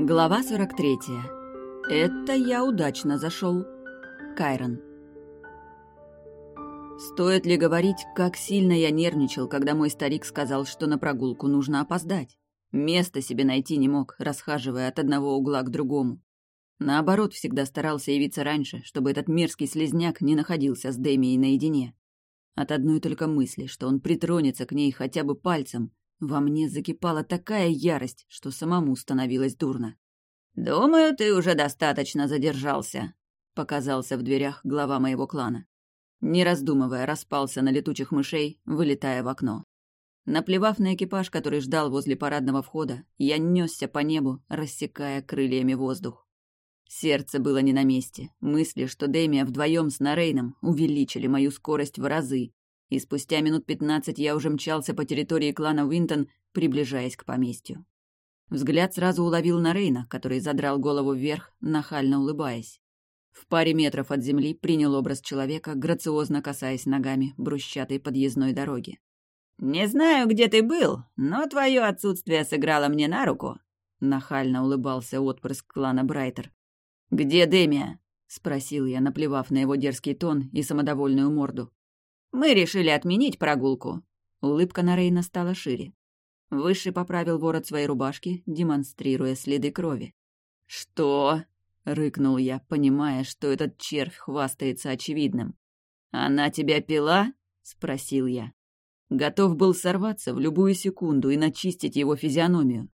Глава 43. Это я удачно зашел. Кайрон. Стоит ли говорить, как сильно я нервничал, когда мой старик сказал, что на прогулку нужно опоздать? Места себе найти не мог, расхаживая от одного угла к другому. Наоборот, всегда старался явиться раньше, чтобы этот мерзкий слезняк не находился с Дэмией наедине. От одной только мысли, что он притронется к ней хотя бы пальцем, во мне закипала такая ярость, что самому становилось дурно. «Думаю, ты уже достаточно задержался», — показался в дверях глава моего клана. Не раздумывая, распался на летучих мышей, вылетая в окно. Наплевав на экипаж, который ждал возле парадного входа, я несся по небу, рассекая крыльями воздух. Сердце было не на месте. Мысли, что Дэмия вдвоем с Нарейном увеличили мою скорость в разы, и спустя минут пятнадцать я уже мчался по территории клана Уинтон, приближаясь к поместью. Взгляд сразу уловил Нарейна, который задрал голову вверх, нахально улыбаясь. В паре метров от земли принял образ человека, грациозно касаясь ногами брусчатой подъездной дороги. «Не знаю, где ты был, но твое отсутствие сыграло мне на руку», — нахально улыбался отпрыск клана Брайтер. «Где Демия?» — спросил я, наплевав на его дерзкий тон и самодовольную морду. «Мы решили отменить прогулку». Улыбка на Рейна стала шире. Высший поправил ворот своей рубашки, демонстрируя следы крови. «Что?» — рыкнул я, понимая, что этот червь хвастается очевидным. «Она тебя пила?» — спросил я. Готов был сорваться в любую секунду и начистить его физиономию.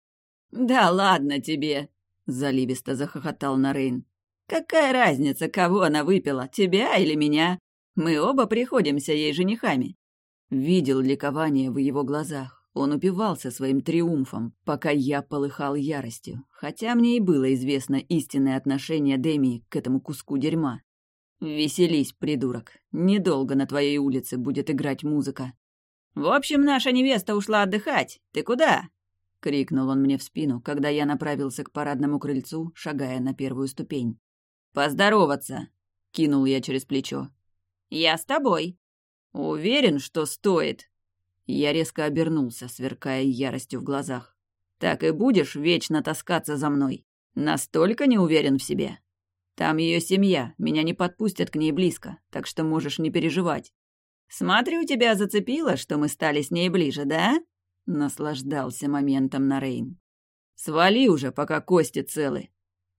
«Да ладно тебе!» — заливисто захохотал Нарейн. «Какая разница, кого она выпила, тебя или меня? Мы оба приходимся ей женихами». Видел ликование в его глазах. Он упивался своим триумфом, пока я полыхал яростью, хотя мне и было известно истинное отношение Демии к этому куску дерьма. «Веселись, придурок. Недолго на твоей улице будет играть музыка». «В общем, наша невеста ушла отдыхать. Ты куда?» — крикнул он мне в спину, когда я направился к парадному крыльцу, шагая на первую ступень. «Поздороваться!» — кинул я через плечо. «Я с тобой». «Уверен, что стоит?» Я резко обернулся, сверкая яростью в глазах. «Так и будешь вечно таскаться за мной? Настолько не уверен в себе? Там ее семья, меня не подпустят к ней близко, так что можешь не переживать. Смотрю, тебя зацепило, что мы стали с ней ближе, да?» Наслаждался моментом на Рейн. «Свали уже, пока кости целы!»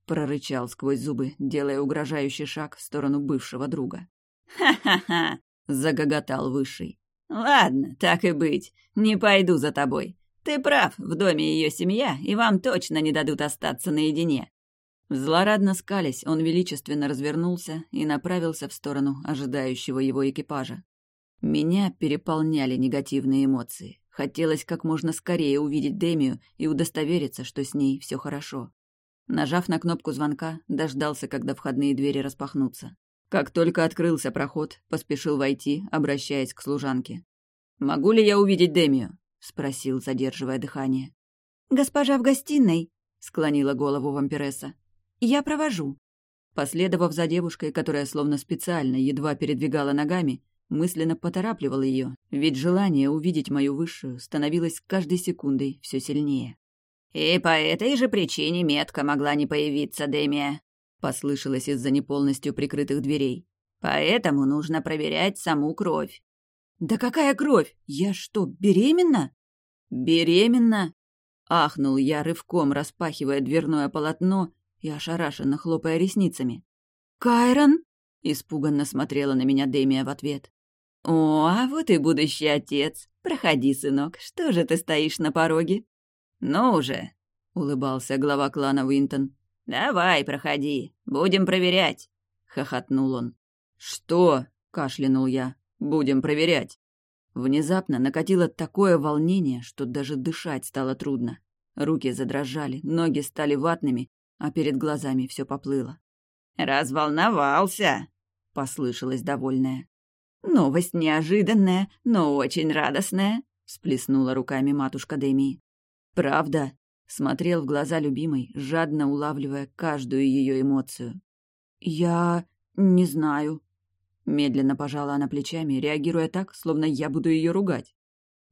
Прорычал сквозь зубы, делая угрожающий шаг в сторону бывшего друга. «Ха-ха-ха!» — загоготал Высший. «Ладно, так и быть, не пойду за тобой. Ты прав, в доме ее семья, и вам точно не дадут остаться наедине». Злорадно скались, он величественно развернулся и направился в сторону ожидающего его экипажа. Меня переполняли негативные эмоции. Хотелось как можно скорее увидеть Демию и удостовериться, что с ней все хорошо. Нажав на кнопку звонка, дождался, когда входные двери распахнутся. Как только открылся проход, поспешил войти, обращаясь к служанке. «Могу ли я увидеть Демию?» — спросил, задерживая дыхание. «Госпожа в гостиной», — склонила голову вампиресса. «Я провожу». Последовав за девушкой, которая словно специально едва передвигала ногами, Мысленно поторапливал ее, ведь желание увидеть мою высшую становилось каждой секундой все сильнее. «И по этой же причине метка могла не появиться, Демия», — послышалось из-за неполностью прикрытых дверей. «Поэтому нужно проверять саму кровь». «Да какая кровь? Я что, беременна?» «Беременна?» — ахнул я, рывком распахивая дверное полотно и ошарашенно хлопая ресницами. «Кайрон?» — испуганно смотрела на меня Демия в ответ. «О, а вот и будущий отец. Проходи, сынок, что же ты стоишь на пороге?» «Ну уже», — улыбался глава клана Уинтон. «Давай, проходи, будем проверять», — хохотнул он. «Что?» — кашлянул я. «Будем проверять». Внезапно накатило такое волнение, что даже дышать стало трудно. Руки задрожали, ноги стали ватными, а перед глазами все поплыло. «Разволновался», — послышалось довольное. «Новость неожиданная, но очень радостная», — всплеснула руками матушка Деми. «Правда?» — смотрел в глаза любимой, жадно улавливая каждую ее эмоцию. «Я... не знаю», — медленно пожала она плечами, реагируя так, словно я буду ее ругать.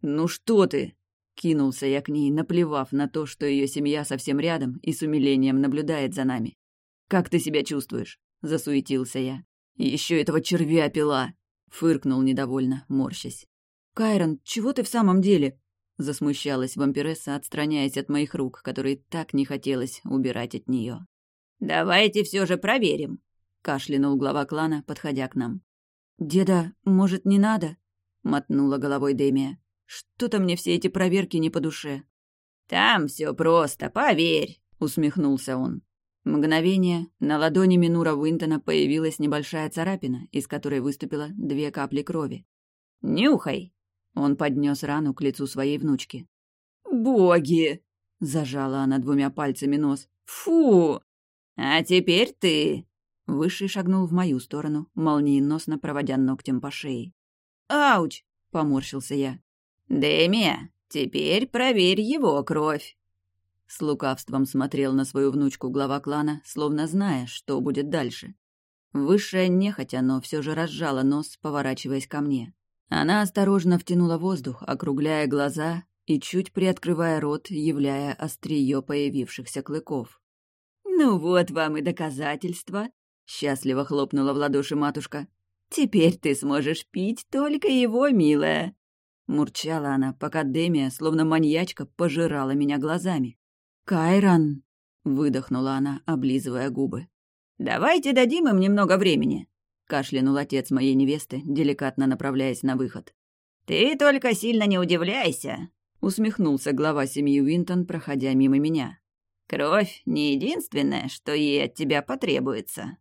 «Ну что ты?» — Кинулся я к ней, наплевав на то, что ее семья совсем рядом и с умилением наблюдает за нами. «Как ты себя чувствуешь?» — засуетился я. Еще этого червя пила!» — фыркнул недовольно, морщась. «Кайрон, чего ты в самом деле?» — засмущалась вампиресса, отстраняясь от моих рук, которые так не хотелось убирать от нее. «Давайте все же проверим», — кашлянул глава клана, подходя к нам. «Деда, может, не надо?» — мотнула головой Демия. «Что-то мне все эти проверки не по душе». «Там все просто, поверь», — усмехнулся он. Мгновение, на ладони Минура Уинтона появилась небольшая царапина, из которой выступило две капли крови. «Нюхай!» Он поднес рану к лицу своей внучки. «Боги!» — зажала она двумя пальцами нос. «Фу!» «А теперь ты!» Высший шагнул в мою сторону, молниеносно проводя ногтем по шее. «Ауч!» — поморщился я. «Дэмия, теперь проверь его кровь!» С лукавством смотрел на свою внучку глава клана, словно зная, что будет дальше. Высшая нехотя, но все же разжала нос, поворачиваясь ко мне. Она осторожно втянула воздух, округляя глаза и чуть приоткрывая рот, являя острие появившихся клыков. «Ну вот вам и доказательство!» — счастливо хлопнула в ладоши матушка. «Теперь ты сможешь пить только его, милая!» Мурчала она, пока Демия, словно маньячка, пожирала меня глазами. «Кайрон!» — выдохнула она, облизывая губы. «Давайте дадим им немного времени», — кашлянул отец моей невесты, деликатно направляясь на выход. «Ты только сильно не удивляйся», — усмехнулся глава семьи Уинтон, проходя мимо меня. «Кровь — не единственное, что ей от тебя потребуется».